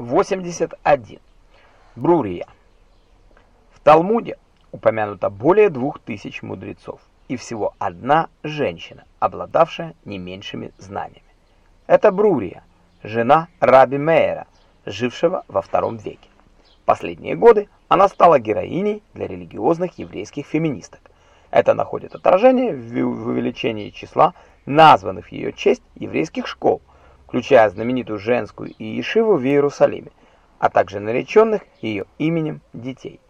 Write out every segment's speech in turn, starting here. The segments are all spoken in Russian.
81. Брурия. В Талмуде упомянуто более двух тысяч мудрецов и всего одна женщина, обладавшая не меньшими знаниями. Это Брурия, жена Раби Мейера, жившего во втором веке. Последние годы она стала героиней для религиозных еврейских феминисток. Это находит отражение в увеличении числа названных в ее честь еврейских школ, включая знаменитую женскую и Ешиву в Иерусалиме, а также нареченных ее именем детей.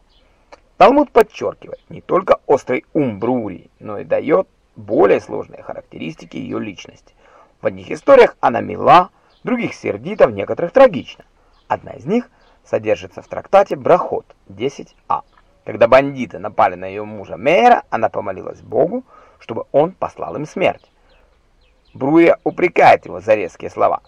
Талмуд подчеркивает не только острый ум Брурии, но и дает более сложные характеристики ее личности. В одних историях она мила, в других сердита, в некоторых трагична. Одна из них содержится в трактате Брахот 10а. Когда бандиты напали на ее мужа Мейера, она помолилась Богу, чтобы он послал им смерть. Бруя упрекает его за резкие слова.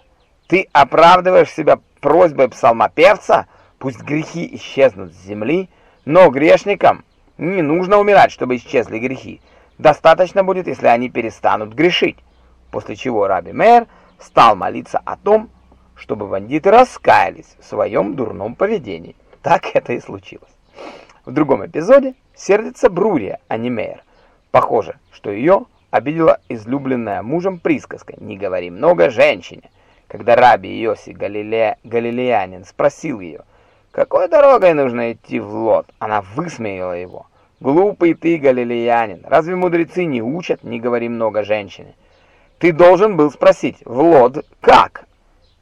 «Ты оправдываешь себя просьбой псалмопевца? Пусть грехи исчезнут с земли, но грешникам не нужно умирать, чтобы исчезли грехи. Достаточно будет, если они перестанут грешить». После чего Раби Мейер стал молиться о том, чтобы бандиты раскаялись в своем дурном поведении. Так это и случилось. В другом эпизоде сердится Брурия, а не Мейер. Похоже, что ее обидела излюбленная мужем присказка «Не говори много женщине». Когда раби Йоси Галиле... Галилеянин спросил ее, какой дорогой нужно идти в Лот, она высмеяла его. «Глупый ты, галилеянин, разве мудрецы не учат, не говори много женщине? Ты должен был спросить, в Лод как?»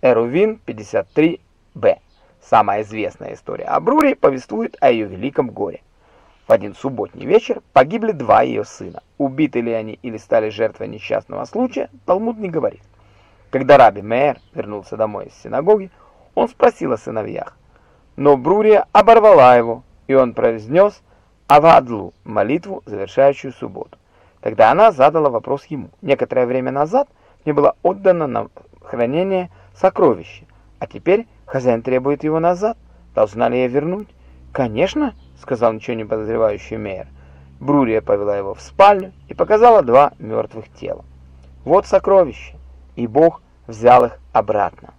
Эрувин 53б. Самая известная история о Бруре повествует о ее великом горе. В один субботний вечер погибли два ее сына. Убиты ли они или стали жертвой несчастного случая, Талмуд не говорит. Когда Раби Мейер вернулся домой из синагоги, он спросил о сыновьях. Но Брурия оборвала его, и он произнес Авадлу, молитву, завершающую субботу. Тогда она задала вопрос ему. Некоторое время назад мне было отдано на хранение сокровище, а теперь хозяин требует его назад. Должна ли я вернуть? Конечно, сказал ничего не подозревающий Мейер. Брурия повела его в спальню и показала два мертвых тела. Вот сокровища, и Бог взял их обратно.